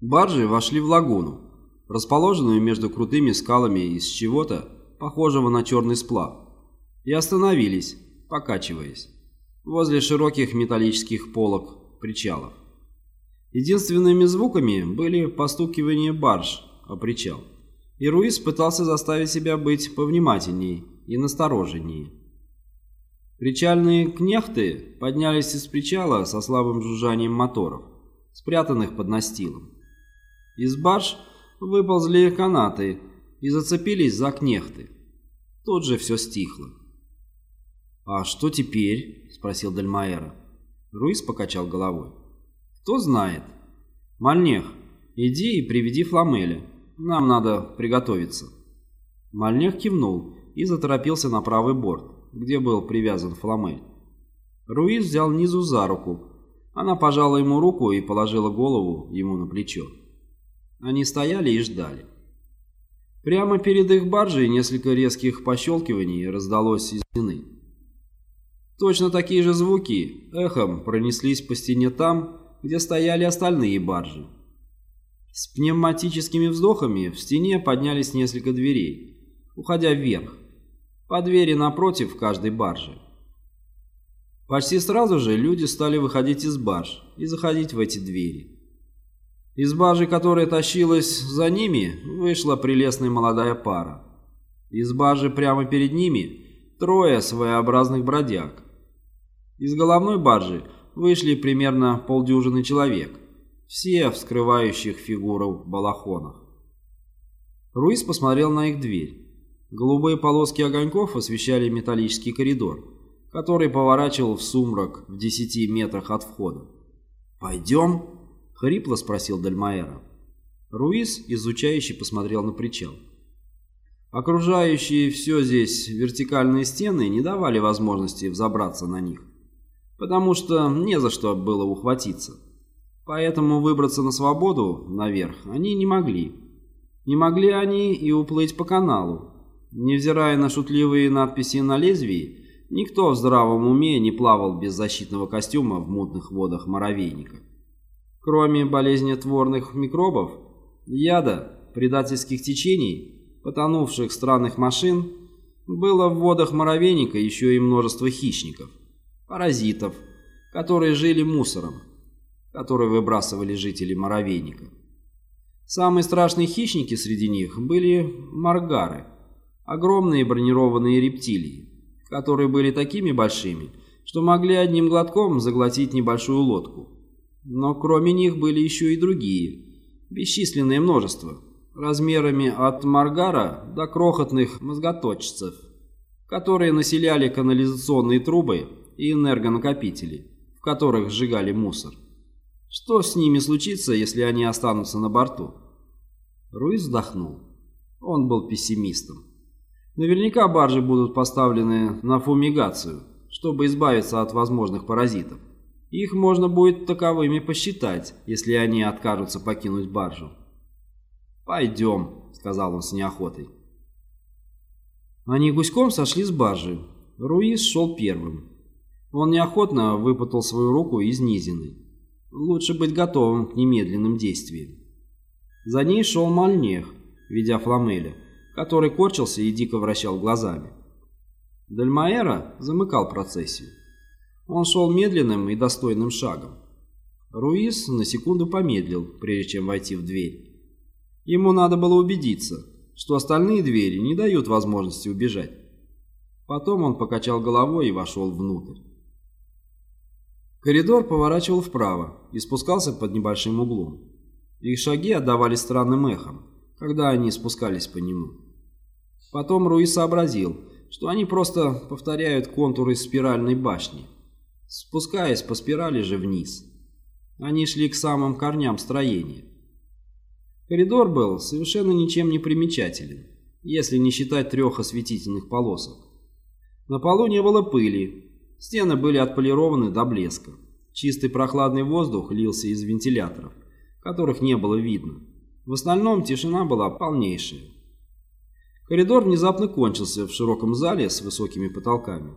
Баржи вошли в лагуну, расположенную между крутыми скалами из чего-то, похожего на черный сплав, и остановились, покачиваясь, возле широких металлических полок причалов. Единственными звуками были постукивание барж о причал, и Руис пытался заставить себя быть повнимательней и настороженнее. Причальные кнехты поднялись из причала со слабым жужжанием моторов, спрятанных под настилом. Из барж выползли канаты и зацепились за кнехты. Тут же все стихло. «А что теперь?» – спросил Дальмаэра. Руис покачал головой. «Кто знает. Мальнех, иди и приведи Фламеля. Нам надо приготовиться». Мальнех кивнул и заторопился на правый борт, где был привязан Фламель. Руис взял Низу за руку. Она пожала ему руку и положила голову ему на плечо. Они стояли и ждали. Прямо перед их баржей несколько резких пощелкиваний раздалось из стены. Точно такие же звуки эхом пронеслись по стене там, где стояли остальные баржи. С пневматическими вздохами в стене поднялись несколько дверей, уходя вверх, по двери напротив каждой баржи. Почти сразу же люди стали выходить из барж и заходить в эти двери. Из баржи, которая тащилась за ними, вышла прелестная молодая пара. Из баржи прямо перед ними трое своеобразных бродяг. Из головной баржи вышли примерно полдюжины человек, все в скрывающих фигуру балахонах. Руис посмотрел на их дверь. Голубые полоски огоньков освещали металлический коридор, который поворачивал в сумрак в десяти метрах от входа. «Пойдем?» — хрипло спросил Дальмаэра. Руис, изучающий, посмотрел на причал. Окружающие все здесь вертикальные стены не давали возможности взобраться на них, потому что не за что было ухватиться. Поэтому выбраться на свободу наверх они не могли. Не могли они и уплыть по каналу. Невзирая на шутливые надписи на лезвии, никто в здравом уме не плавал без защитного костюма в мутных водах моровейника. Кроме болезнетворных микробов, яда, предательских течений, потонувших странных машин, было в водах моровейника еще и множество хищников, паразитов, которые жили мусором, который выбрасывали жители моровейника. Самые страшные хищники среди них были маргары, огромные бронированные рептилии, которые были такими большими, что могли одним глотком заглотить небольшую лодку. Но кроме них были еще и другие, бесчисленное множество, размерами от маргара до крохотных мозготочцев, которые населяли канализационные трубы и энергонакопители, в которых сжигали мусор. Что с ними случится, если они останутся на борту? Руиз вздохнул. Он был пессимистом. Наверняка баржи будут поставлены на фумигацию, чтобы избавиться от возможных паразитов. Их можно будет таковыми посчитать, если они откажутся покинуть баржу. «Пойдем», — сказал он с неохотой. Они гуськом сошли с баржи. Руис шел первым. Он неохотно выпутал свою руку из низины. Лучше быть готовым к немедленным действиям. За ней шел Мальнех, ведя Фламеля, который корчился и дико вращал глазами. Дальмаэра замыкал процессию. Он шел медленным и достойным шагом. Руис на секунду помедлил, прежде чем войти в дверь. Ему надо было убедиться, что остальные двери не дают возможности убежать. Потом он покачал головой и вошел внутрь. Коридор поворачивал вправо и спускался под небольшим углом. Их шаги отдавались странным эхом, когда они спускались по нему. Потом Руис сообразил, что они просто повторяют контуры спиральной башни – спускаясь по спирали же вниз. Они шли к самым корням строения. Коридор был совершенно ничем не примечателен, если не считать трех осветительных полосок. На полу не было пыли, стены были отполированы до блеска. Чистый прохладный воздух лился из вентиляторов, которых не было видно. В остальном тишина была полнейшая. Коридор внезапно кончился в широком зале с высокими потолками.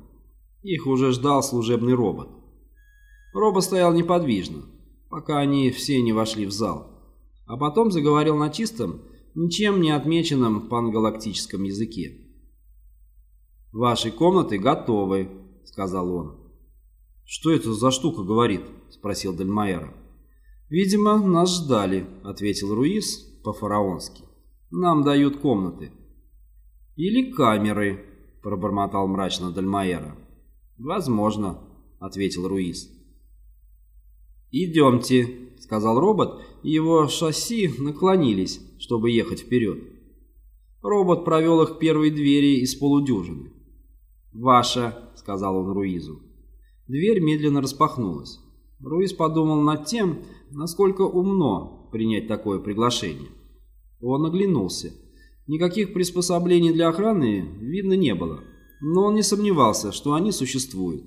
Их уже ждал служебный робот. Робот стоял неподвижно, пока они все не вошли в зал. а потом заговорил на чистом, ничем не отмеченном пангалактическом языке. «Ваши комнаты готовы», — сказал он. «Что это за штука говорит?» — спросил Дальмайера. «Видимо, нас ждали», — ответил Руис по-фараонски. «Нам дают комнаты». «Или камеры», — пробормотал мрачно Дальмайера. «Возможно», — ответил Руис. «Идемте», — сказал робот, и его шасси наклонились, чтобы ехать вперед. Робот провел их к первой двери из полудюжины. «Ваша», — сказал он Руизу. Дверь медленно распахнулась. Руиз подумал над тем, насколько умно принять такое приглашение. Он оглянулся. Никаких приспособлений для охраны видно не было, но он не сомневался, что они существуют.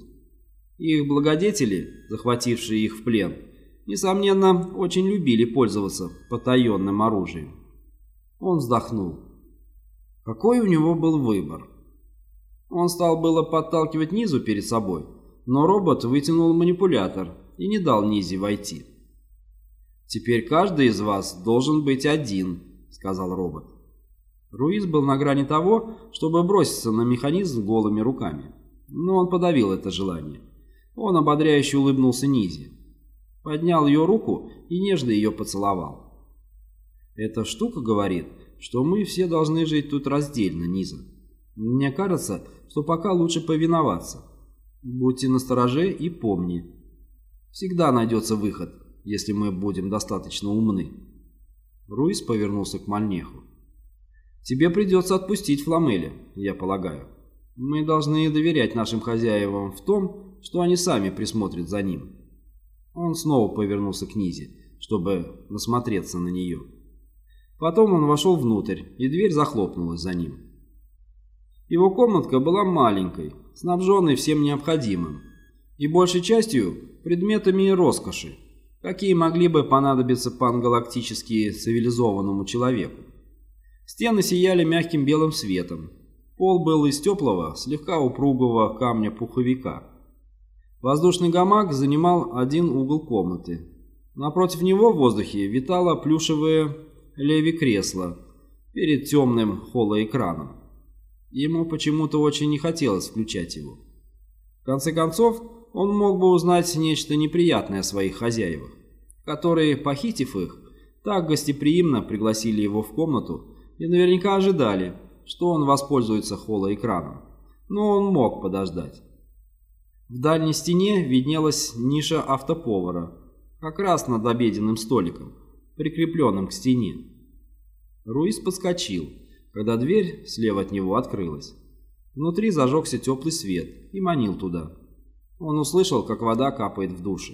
Их благодетели, захватившие их в плен, несомненно, очень любили пользоваться потаенным оружием. Он вздохнул. Какой у него был выбор? Он стал было подталкивать Низу перед собой, но робот вытянул манипулятор и не дал Низе войти. «Теперь каждый из вас должен быть один», — сказал робот. Руиз был на грани того, чтобы броситься на механизм голыми руками, но он подавил это желание. Он ободряюще улыбнулся Низе, поднял ее руку и нежно ее поцеловал. «Эта штука говорит, что мы все должны жить тут раздельно, Низа. Мне кажется, что пока лучше повиноваться. Будьте настороже и помни. Всегда найдется выход, если мы будем достаточно умны». Руис повернулся к Мальнеху. «Тебе придется отпустить Фламеля, я полагаю. Мы должны доверять нашим хозяевам в том, что они сами присмотрят за ним». Он снова повернулся к Низе, чтобы насмотреться на нее. Потом он вошел внутрь, и дверь захлопнулась за ним. Его комнатка была маленькой, снабженной всем необходимым, и большей частью предметами роскоши, какие могли бы понадобиться пангалактически цивилизованному человеку. Стены сияли мягким белым светом. Пол был из теплого, слегка упругого камня-пуховика. Воздушный гамак занимал один угол комнаты. Напротив него в воздухе витало плюшевое леви-кресло перед темным холоэкраном. Ему почему-то очень не хотелось включать его. В конце концов, он мог бы узнать нечто неприятное о своих хозяевах, которые, похитив их, так гостеприимно пригласили его в комнату и наверняка ожидали, что он воспользуется холоэкраном. Но он мог подождать. В дальней стене виднелась ниша автоповара, как раз над обеденным столиком, прикрепленным к стене. Руис подскочил, когда дверь слева от него открылась. Внутри зажегся теплый свет и манил туда. Он услышал, как вода капает в душе.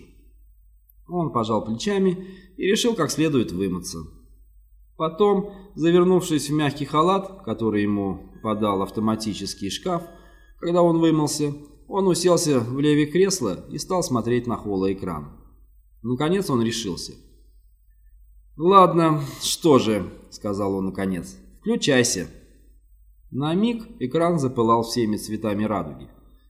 Он пожал плечами и решил как следует вымыться. Потом, завернувшись в мягкий халат, который ему подал автоматический шкаф, когда он вымылся, он уселся в леве кресла и стал смотреть на холоэкран. Наконец он решился. «Ладно, что же», — сказал он наконец, — «включайся». На миг экран запылал всеми цветами радуги.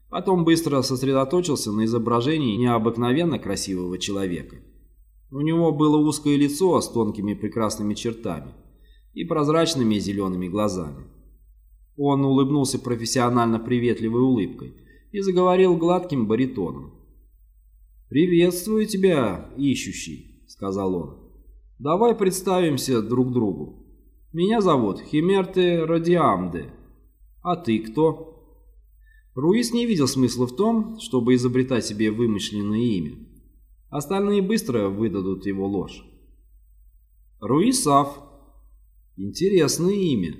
Потом быстро сосредоточился на изображении необыкновенно красивого человека. У него было узкое лицо с тонкими прекрасными чертами и прозрачными зелеными глазами. Он улыбнулся профессионально приветливой улыбкой и заговорил гладким баритоном. «Приветствую тебя, ищущий», — сказал он. «Давай представимся друг другу. Меня зовут Химерте Радиамде. А ты кто?» Руис не видел смысла в том, чтобы изобретать себе вымышленное имя. Остальные быстро выдадут его ложь. Руисав. Интересное имя.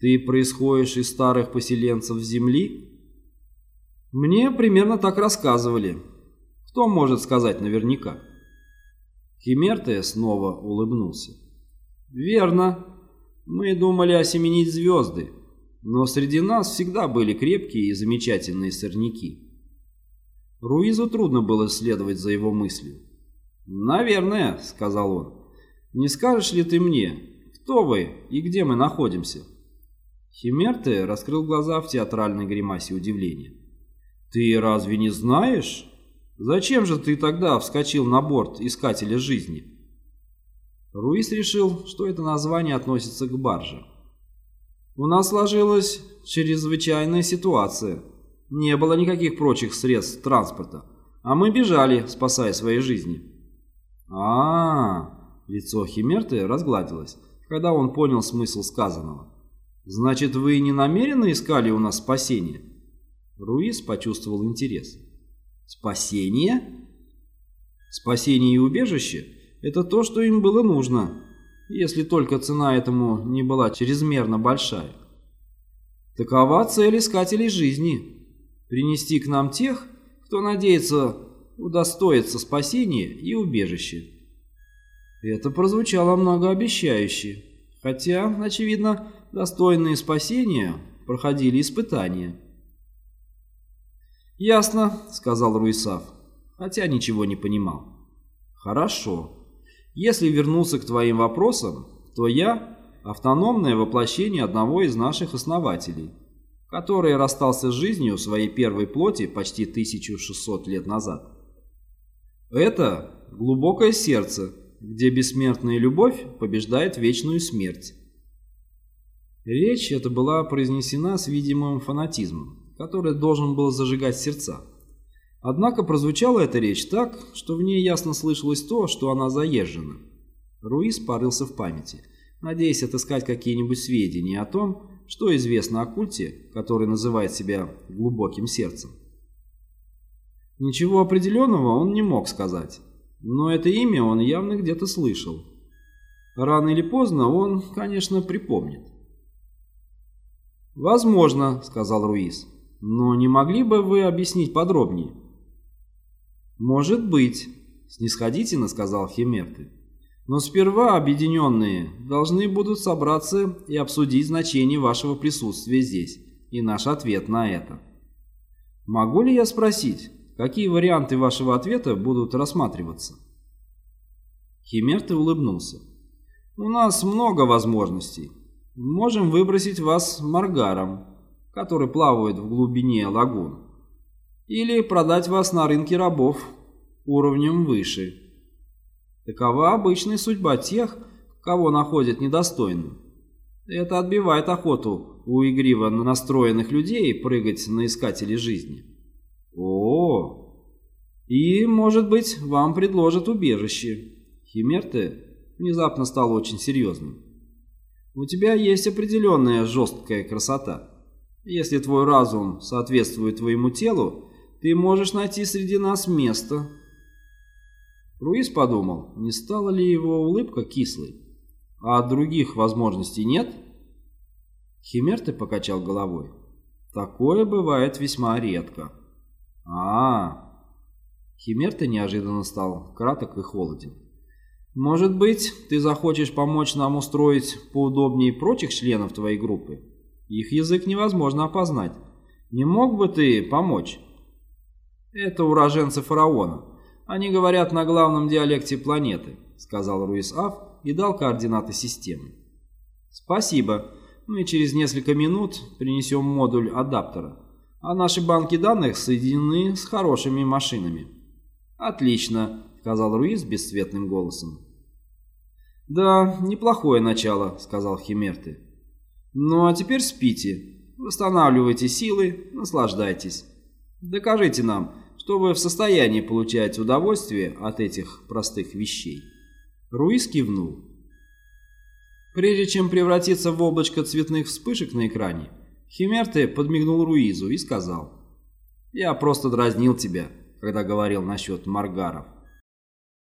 Ты происходишь из старых поселенцев Земли? Мне примерно так рассказывали. Кто может сказать наверняка? Химерте снова улыбнулся. Верно. Мы думали осеменить звезды, но среди нас всегда были крепкие и замечательные сорняки. Руизу трудно было следовать за его мыслью. «Наверное», — сказал он. «Не скажешь ли ты мне, кто вы и где мы находимся?» Химерте раскрыл глаза в театральной гримасе удивления. «Ты разве не знаешь? Зачем же ты тогда вскочил на борт Искателя Жизни?» Руис решил, что это название относится к барже. У нас сложилась чрезвычайная ситуация. Не было никаких прочих средств транспорта, а мы бежали, спасая свои жизни. А, -а, -а лицо Химерты разгладилось, когда он понял смысл сказанного. Значит, вы не намеренно искали у нас спасения? Руис почувствовал интерес. Спасение? Спасение и убежище – это то, что им было нужно, если только цена этому не была чрезмерно большая. Такова цель искателей жизни – принести к нам тех, кто надеется удостоиться спасения и убежища. Это прозвучало многообещающе, хотя, очевидно, достойные спасения проходили испытания. «Ясно», — сказал Руисав, хотя ничего не понимал. «Хорошо. Если вернуться к твоим вопросам, то я — автономное воплощение одного из наших основателей, который расстался с жизнью своей первой плоти почти 1600 лет назад. Это глубокое сердце, где бессмертная любовь побеждает вечную смерть. Речь эта была произнесена с видимым фанатизмом, который должен был зажигать сердца. Однако прозвучала эта речь так, что в ней ясно слышалось то, что она заезжена. Руис порылся в памяти, надеясь отыскать какие-нибудь сведения о том, что известно о культе, который называет себя глубоким сердцем. Ничего определенного он не мог сказать, но это имя он явно где-то слышал. Рано или поздно он, конечно, припомнит. «Возможно», — сказал Руис, — «но не могли бы вы объяснить подробнее?» «Может быть», — снисходительно сказал Химерты. «Но сперва объединенные должны будут собраться и обсудить значение вашего присутствия здесь и наш ответ на это. Могу ли я спросить, какие варианты вашего ответа будут рассматриваться?» Химерты улыбнулся. «У нас много возможностей. Можем выбросить вас маргаром, который плавает в глубине лагун, или продать вас на рынке рабов уровнем выше. Такова обычная судьба тех, кого находят недостойным. Это отбивает охоту у игриво настроенных людей прыгать на искателей жизни. О, -о, -о. И, может быть, вам предложат убежище. Химерте внезапно стал очень серьезным. У тебя есть определенная жесткая красота. Если твой разум соответствует твоему телу, ты можешь найти среди нас место. Руис подумал, не стала ли его улыбка кислой. А других возможностей нет? Химерты покачал головой. Такое бывает весьма редко. А, -а, -а. Химерты неожиданно стал краток и холоден. Может быть, ты захочешь помочь нам устроить поудобнее прочих членов твоей группы? Их язык невозможно опознать. Не мог бы ты помочь? Это уроженцы фараона. Они говорят на главном диалекте планеты, сказал Руис Аф и дал координаты системы. Спасибо. Мы через несколько минут принесем модуль адаптера, а наши банки данных соединены с хорошими машинами. Отлично. — сказал Руиз бесцветным голосом. «Да, неплохое начало», — сказал Химерты. «Ну а теперь спите, восстанавливайте силы, наслаждайтесь. Докажите нам, что вы в состоянии получать удовольствие от этих простых вещей». Руиз кивнул. Прежде чем превратиться в облачко цветных вспышек на экране, Химерте подмигнул Руизу и сказал, «Я просто дразнил тебя, когда говорил насчет маргаров».